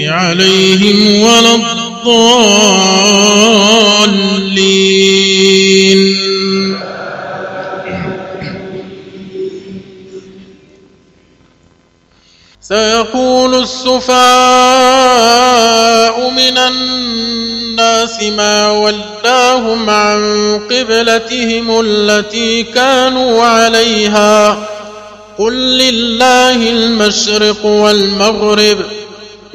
عليهم ولا الضالين. سيقول السفاء من الناس ما ولاهم عن قبلتهم التي كانوا عليها. قل لله المشرق والمغرب.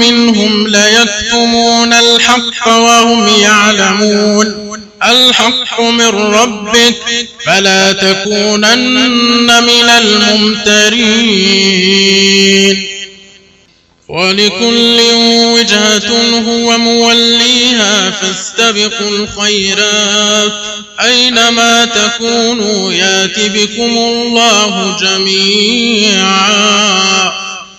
منهم ليكتمون الحق وهم يعلمون. الحق من ربك فلا تكونن من الممترين. ولكل وجهة هو موليها فاستبقوا الخيرات. أينما تكونوا يات بكم الله جميعا.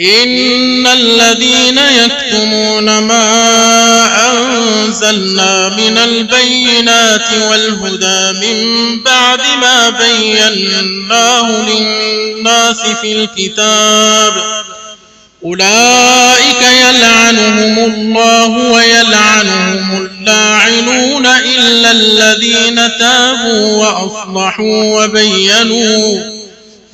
إن الذين يكتمون ما أنزلنا من البينات والهدى من بعد ما بيناه للناس في الكتاب أولئك يلعنهم الله ويلعنهم اللاعنون إلا الذين تابوا وأصلحوا وبينوا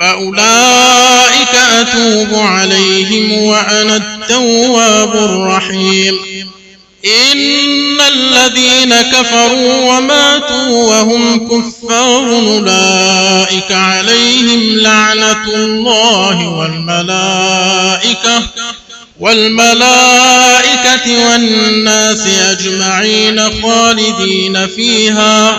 فأولئك أتوب عليهم وأنا التواب الرحيم. إن الذين كفروا وماتوا وهم كفار أولئك عليهم لعنة الله والملائكة والملائكة والناس أجمعين خالدين فيها.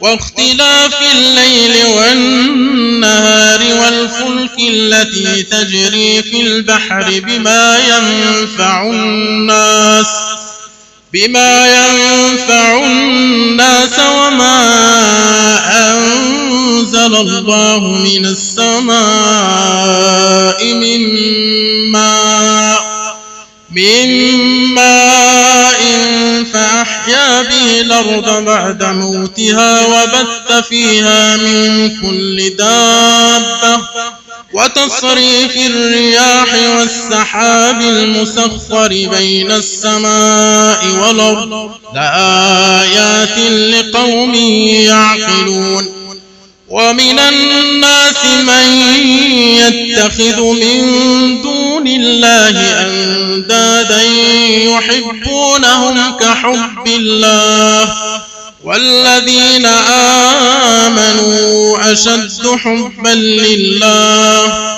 واختلاف الليل والنهار والفلك التي تجري في البحر بما ينفع الناس بما ينفع الناس وما أنزل الله من السماء من ماء. الأرض بعد موتها وبث فيها من كل دابة وتصريف الرياح والسحاب المسخر بين السماء والأرض. لآيات لقوم يعقلون. ومن الناس من يتخذ من دون الله أندادا يحبونهم كحب الله والذين آمنوا أشد حبا لله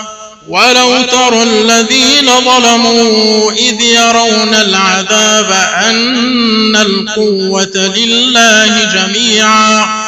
ولو ترى الذين ظلموا إذ يرون العذاب أن القوة لله جميعا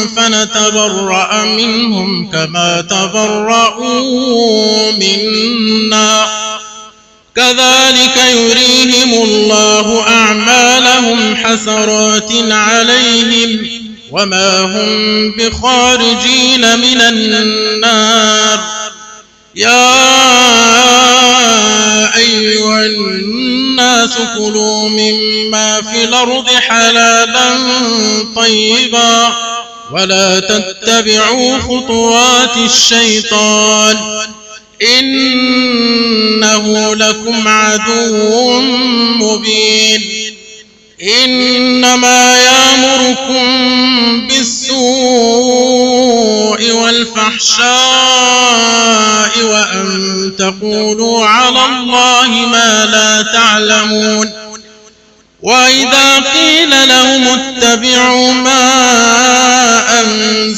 فنتبرأ منهم كما تبرأوا منا. كذلك يريهم الله أعمالهم حسرات عليهم وما هم بخارجين من النار. يا أيها الناس كلوا مما في الأرض حلالا طيبا. ولا تتبعوا خطوات الشيطان إنه لكم عدو مبين إنما يأمركم بالسوء والفحشاء وأن تقولوا على الله ما لا تعلمون وإذا قيل لهم اتبعوا ما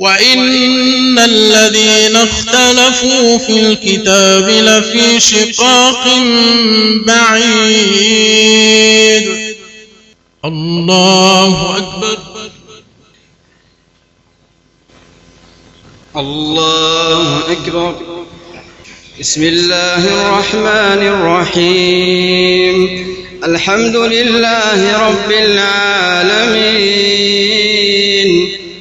وإن الذين اختلفوا في الكتاب لفي شقاق بعيد الله أكبر الله أكبر بسم الله الرحمن الرحيم الحمد لله رب العالمين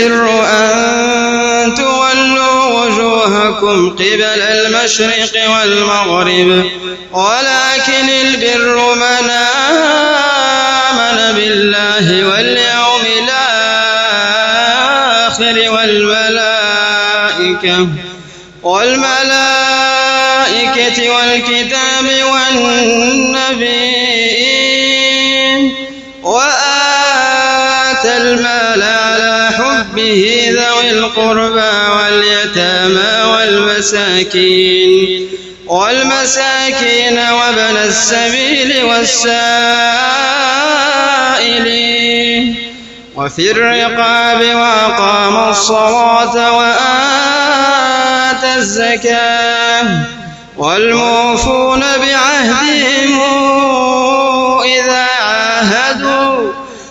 البر أن تولوا وجوهكم قبل المشرق والمغرب. ولكن البر من آمن بالله واليوم الآخر والملائكة والملائكة والكتاب والنبيين حبه ذوي القربى واليتامى والمساكين والمساكين وابن السبيل والسائلين. وفي الرقاب وأقام الصلاة وآتى الزكاة والموفون بعهدهم إذا عاهدوا.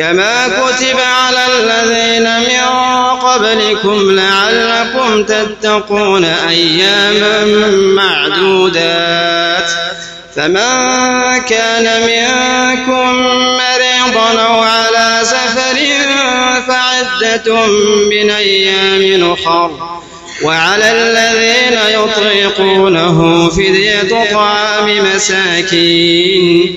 كما كتب على الذين من قبلكم لعلكم تتقون أياما معدودات. فمن كان منكم مريضا أو على سفر فعدة من أيام أخر. وعلى الذين يطيقونه فدية طعام مساكين.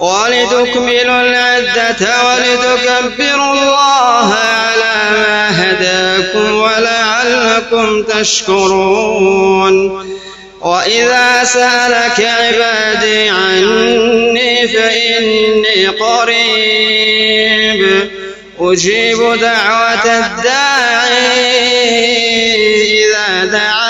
ولتكملوا العدة ولتكبروا الله على ما هداكم ولعلكم تشكرون. وإذا سألك عبادي عني فإني قريب. أجيب دعوة الداعي إذا دعان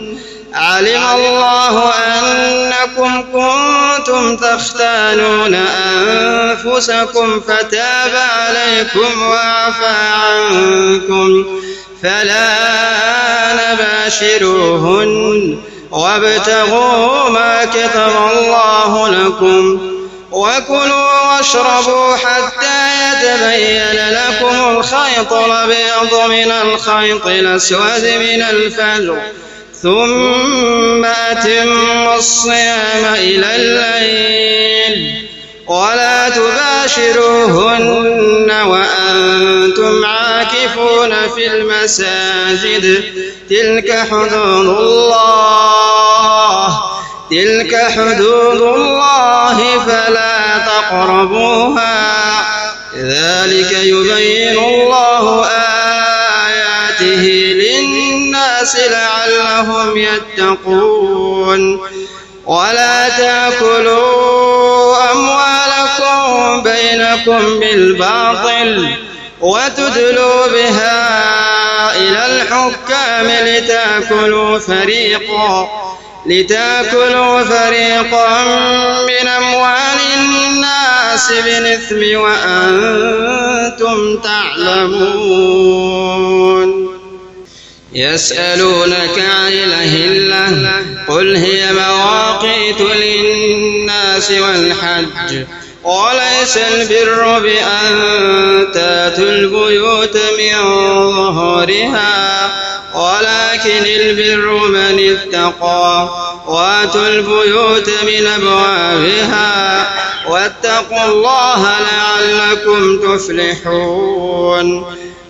علم الله أنكم كنتم تختانون أنفسكم فتاب عليكم وعفى عنكم فلا نباشروهن وابتغوا ما كتب الله لكم وكلوا واشربوا حتى يتبين لكم الخيط الأبيض من الخيط الأسود من الفجر ثم أتموا الصيام إلى الليل ولا تباشروهن وأنتم عاكفون في المساجد. تلك حدود الله. تلك حدود الله فلا تقربوها. ذلك يبين الله للناس لعلهم يتقون. ولا تأكلوا أموالكم بينكم بالباطل وتدلوا بها إلى الحكام لتأكلوا فريقا لتأكلوا فريقا من أموال الناس بالإثم وأنتم تعلمون. يسألونك عن الأهلة قل هي مواقيت للناس والحج. وليس البر بأن تأتوا البيوت من ظهورها ولكن البر من اتقى. وآتوا البيوت من أبوابها واتقوا الله لعلكم تفلحون.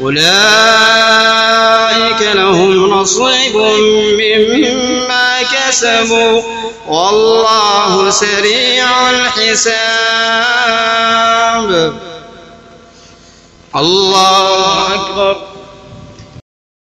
أولئك لهم نصيب مما كسبوا والله سريع الحساب. الله أكبر.